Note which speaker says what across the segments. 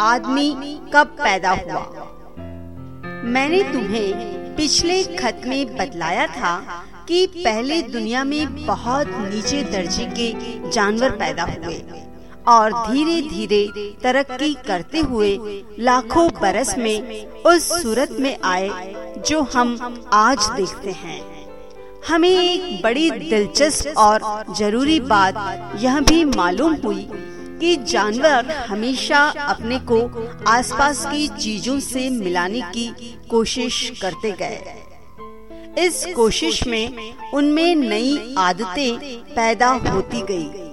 Speaker 1: आदमी कब पैदा हुआ? मैंने तुम्हें पिछले खत में बतलाया था कि पहले दुनिया में बहुत नीचे दर्जे के जानवर पैदा हुए और धीरे धीरे तरक्की करते हुए लाखों बरस में उस सूरत में आए जो हम आज देखते हैं। हमें एक बड़ी दिलचस्प और ज़रूरी बात यह भी मालूम हुई कि जानवर हमेशा अपने को आसपास की चीज़ों से मिलाने की कोशिश करते गए। इस कोशिश में उनमें नई आदतें पैदा होती गई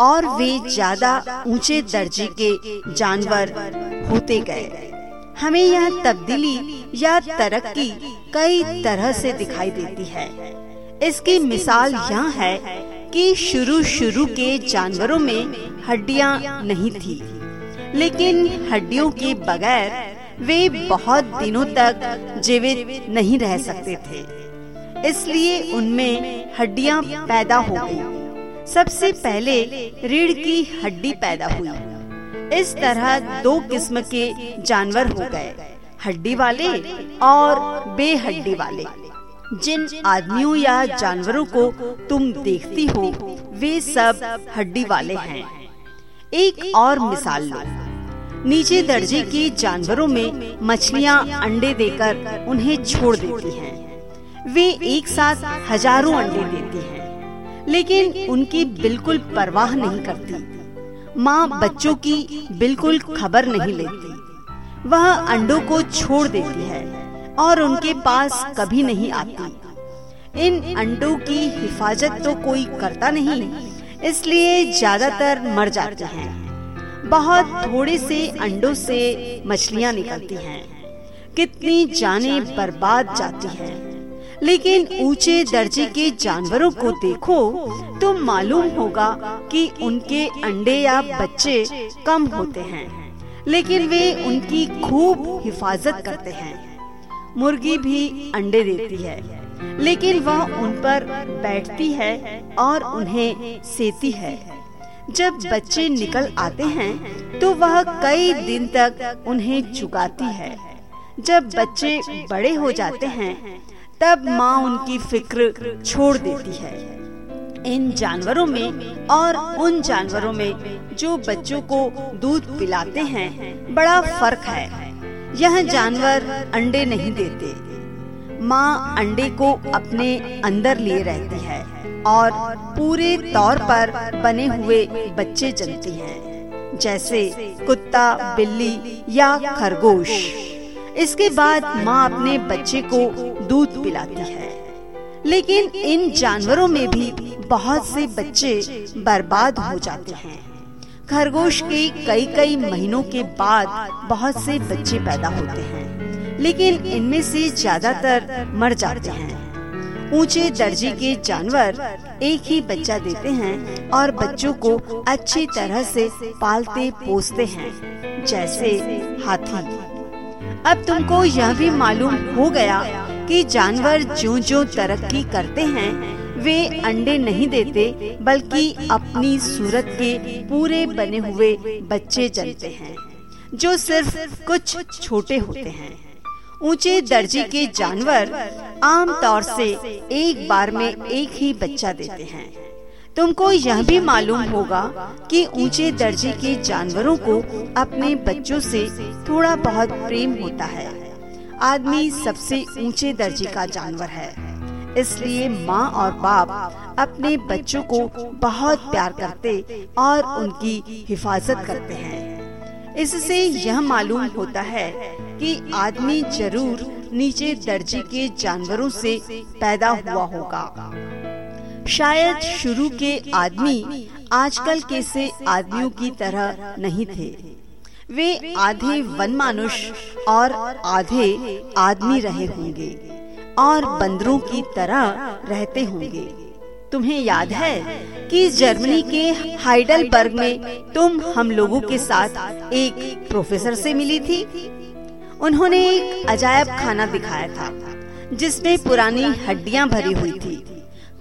Speaker 1: और वे ज़्यादा ऊँचे दर्जे के जानवर होते गए। हमें यह तब्दीली या तरक्की कई तरह से दिखाई देती है। इसकी मिसाल यह है कि शुरू शुरू के जानवरों में हड्डियाँ नहीं थी। लेकिन हड्डियों के बगैर वे बहुत दिनों तक जीवित नहीं रह सकते थे। इसलिए उनमें हड्डियाँ पैदा हो गई। सबसे पहले रीढ़ की हड्डी पैदा हुई। इस तरह दो किस्म के जानवर हो गए, हड्डी वाले और बेहड्डी वाले। जिन आदमियों या जानवरों को तुम देखती हो, वे सब हड्डी वाले हैं। एक और मिसाल लो। नीचे दर्जे के जानवरों में मछलियाँ अंडे देकर उन्हें छोड़ देती हैं। वे एक साथ हज़ारों अंडे देती हैं, लेकिन उनकी बिल्कुल परवाह नहीं करती। माँ बच्चों की बिल्कुल खबर नहीं लेती। वह अंडों को छोड़ देती है और उनके पास कभी नहीं आती। इन अंडों की हिफाजत तो कोई करता नहीं। इसलिए ज़्यादातर मर जाते हैं। बहुत थोड़े से अंडों से मछलियाँ निकलती हैं। कितनी जाने बर्बाद जाती हैं। लेकिन ऊँचे दर्जे के जानवरों को देखो तो मालूम होगा कि उनके अंडे या बच्चे कम होते हैं, लेकिन वे उनकी खूब हिफाजत करते हैं। मुर्गी भी अंडे देती है। लेकिन वह उन पर बैठती है और उन्हें सेती है। जब बच्चे निकल आते हैं तो वह कई दिन तक उन्हें चुगाती है। जब बच्चे बड़े हो जाते हैं, तब माँ उनकी फ़िक्र छोड़ देती है। इन जानवरों में और उन जानवरों में जो बच्चों को दूध पिलाते हैं, बड़ा फ़र्क है। यह जानवर अंडे नहीं देते। माँ अंडे को अपने अंदर लिए रहती है और पूरे तौर पर बने हुए बच्चे जनती हैं, जैसे कुत्ता बिल्ली या खरगोश। इसके बाद माँ अपने बच्चे को दूध पिलाती है। लेकिन इन जानवरों में भी बहुत से बच्चे बर्बाद हो जाते हैं। खरगोश के कई कई महीनों के बाद बहुत से बच्चे पैदा होते हैं। लेकिन इनमें से ज़्यादातर मर जाते हैं। ऊँचे दर्जे के जानवर एक ही बच्चा देते हैं और बच्चों को अच्छी तरह से पालते, पोसते हैं, जैसे हाथी। अब तुमको यह भी मालूम हो गया कि जानवर जो जो तरक्की करते हैं, वे अंडे नहीं देते, बल्कि अपनी सूरत के पूरे बने हुए बच्चे जनते हैं, जो सिर्फ़ कुछ छोटे होते हैं। ऊँचे दर्जे के जानवर आमतौर से एक बार में एक ही बच्चा देते हैं। तुमको यह भी मालूम होगा कि ऊँचे दर्जे के जानवरों को अपने बच्चों से थोड़ा बहुत प्रेम होता है। आदमी सबसे ऊँचे दर्जे का जानवर है। इसलिए माँ और बाप अपने बच्चों को बहुत प्यार करते और उनकी हिफाजत करते हैं। इससे यह मालूम होता है कि आदमी ज़रूर नीचे दर्जे के जानवरों से पैदा हुआ होगा। शायद शुरू के आदमी आजकल के से आदमियों की तरह नहीं थे। वे आधे वन मानुष और आधे आदमी रहे होंगे और बंदरों की तरह रहते होंगे। तुम्हें याद है कि जर्मनी के हाइडलबर्ग में तुम हम लोगों के साथ एक प्रोफेसर से मिली थी? उन्होंने एक अजायब खाना दिखाया था, जिसमें पुरानी हड्डियाँ भरी हुई थी,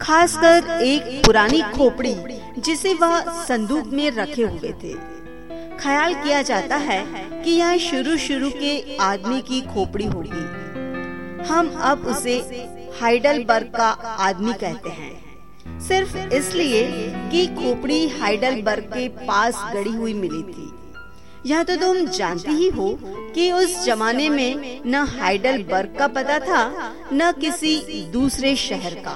Speaker 1: खासकर एक पुरानी खोपड़ी, जिसे वह संदूक में रखे हुए थे। ख्याल किया जाता है कि यह शुरू शुरू के आदमी की खोपड़ी होगी। हम अब उसे हाइडलबर्ग का आदमी कहते हैं। सिर्फ़ इसलिए कि खोपड़ी हाइडलबर्ग के पास गड़ी हुई मिली थी। यह तो तुम जानती ही हो कि उस जमाने में न हाइडलबर्ग का पता था न किसी दूसरे शहर का।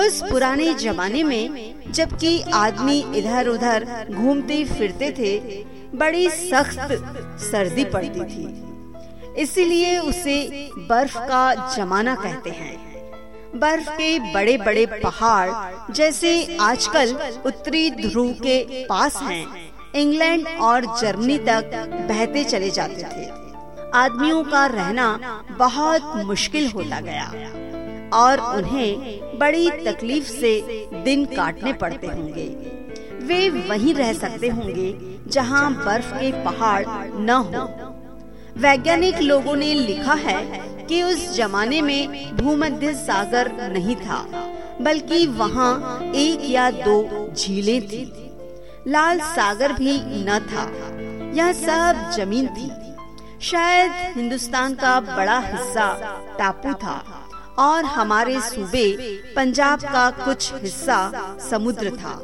Speaker 1: उस पुराने जमाने में जबकि आदमी इधर उधर घूमते फिरते थे बड़ी सख्त सर्दी पड़ती थी। इसीलिए उसे बर्फ़ का जमाना कहते हैं। बर्फ़ के बड़े बड़े पहाड़ जैसे आजकल उत्तरी ध्रुव के पास हैं, इंग्लैंड और जर्मनी तक बहते चले जाते थे। आदमियों का रहना बहुत मुश्किल होता गया और उन्हें बड़ी तकलीफ़ से दिन काटने पड़ते होंगे। वे वहीं रह सकते होंगे जहाँ बर्फ़ के पहाड़ न हो। वैज्ञानिक लोगों ने लिखा है कि उस जमाने में भूमध्य सागर नहीं था, बल्कि वहाँ एक या दो झीलें थी। लाल सागर भी न था। यह सब ज़मीन थी। शायद हिंदुस्तान का बड़ा हिस्सा टापू था और हमारे सूबे पंजाब का कुछ हिस्सा समुद्र था।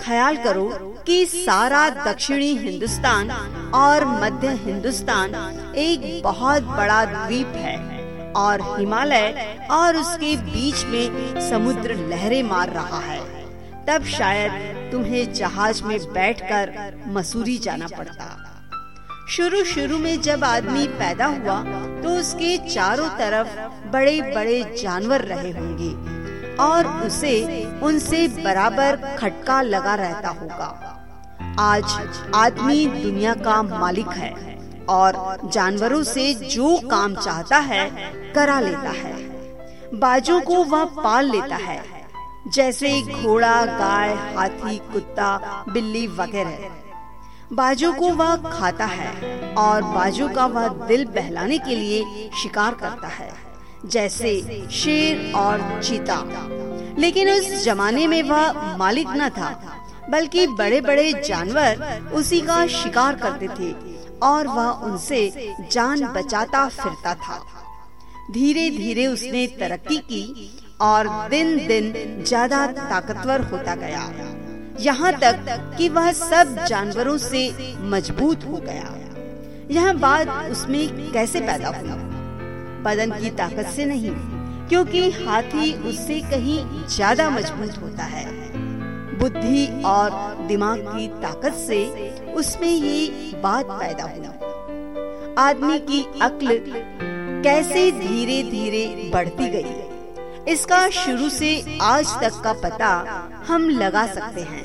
Speaker 1: ख्याल करो कि सारा दक्षिणी हिंदुस्तान और मध्य हिंदुस्तान एक बहुत बड़ा द्वीप है और हिमालय और उसके बीच में समुद्र लहरें मार रहा है। तब शायद तुम्हें जहाज़ में बैठकर मसूरी जाना पड़ता। शुरू शुरू में जब आदमी पैदा हुआ तो उसके चारों तरफ़ बड़े बड़े जानवर रहे होंगे और उसे उनसे बराबर खटका लगा रहता होगा। आज आदमी दुनिया का मालिक है और जानवरों से जो काम चाहता है, करा लेता है। बाजों को वह पाल लेता है। जैसे घोड़ा, गाय, हाथी, कुत्ता, बिल्ली वगैरह। बाजू को वह खाता है और बाजू का वह दिल बहलाने के लिए शिकार करता है, जैसे शेर और चीता। लेकिन उस जमाने में वह मालिक न था, बल्कि बड़े बड़े जानवर उसी का शिकार करते थे और वह उनसे जान बचाता फिरता था। धीरे धीरे उसने तरक्की की और दिन दिन ज़्यादा ताकतवर होता गया। यहाँ तक कि वह सब जानवरों से मज़बूत हो गया। यह बात उसमें कैसे पैदा हुई? बदन की ताकत से नहीं, क्योंकि हाथी उससे कहीं ज़्यादा मज़बूत होता है। बुद्धि और दिमाग की ताकत से उसमें ये बात पैदा हुई। आदमी की अक्ल कैसे धीरे धीरे बढ़ती गई? इसका शुरू से आज तक का पता हम लगा सकते हैं।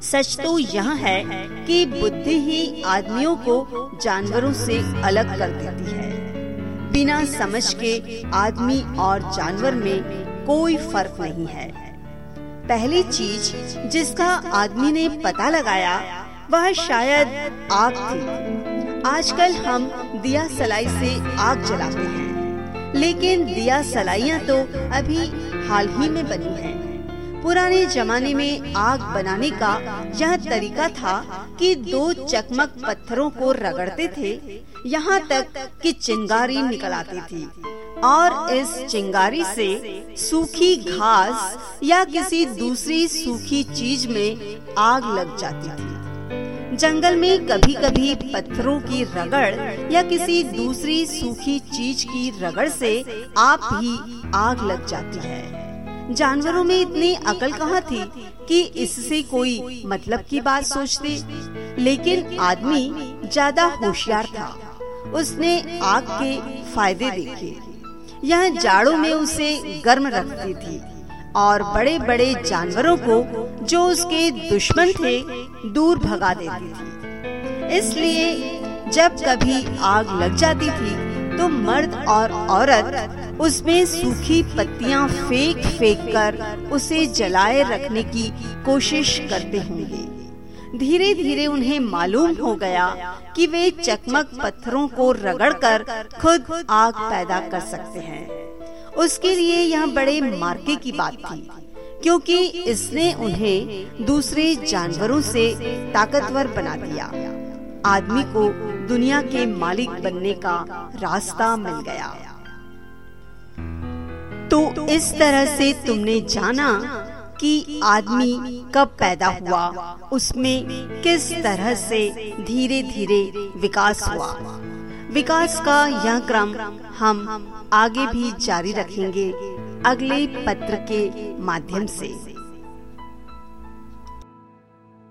Speaker 1: सच तो यह है कि बुद्धि ही आदमियों को जानवरों से अलग कर देती है। बिना समझ के आदमी और जानवर में कोई फ़र्क नहीं है। पहली चीज़ जिसका आदमी ने पता लगाया, वह शायद आग थी। आजकल हम दिया सलाई से आग जलाते हैं। लेकिन दिया सलाइया तो अभी हाल ही में बनी है। पुराने जमाने में आग बनाने का यह तरीका था कि दो चकमक पत्थरों को रगड़ते थे, यहाँ तक कि चिंगारी निकल आती थी। और इस चिंगारी से सूखी घास या किसी दूसरी सूखी चीज़ में आग लग जाती थी। जंगल में कभी कभी पत्थरों की रगड़ या किसी दूसरी सूखी चीज़ की रगड़ से आप ही आग लग जाती है। जानवरों में इतनी अकल कहाँ थी कि इससे कोई मतलब की बात सोचते? लेकिन आदमी ज़्यादा होशियार था। उसने आग के फ़ायदे देखे। यह जाड़ों में उसे गर्म रखती थी। और बड़े बड़े जानवरों को जो उसके दुश्मन थे, दूर भगा देती थी। इसलिए जब कभी आग लग जाती थी तो मर्द और औरत उसमें सूखी पत्तियाँ फेंक फेंक कर उसे जलाए रखने की कोशिश करते होंगे। धीरे धीरे उन्हें मालूम हो गया कि वे चकमक पत्थरों को रगड़कर खुद आग पैदा कर सकते हैं। उसके लिए यह बड़े मार्के की बात थी, क्योंकि इसने उन्हें दूसरे जानवरों से ताकतवर बना दिया। आदमी को दुनिया के मालिक बनने का रास्ता मिल गया। तो इस तरह से तुमने जाना कि आदमी कब पैदा हुआ, उसमें किस तरह से धीरे धीरे विकास हुआ। विकास का यह क्रम हम आगे भी जारी रखेंगे अगले पत्र के माध्यम से।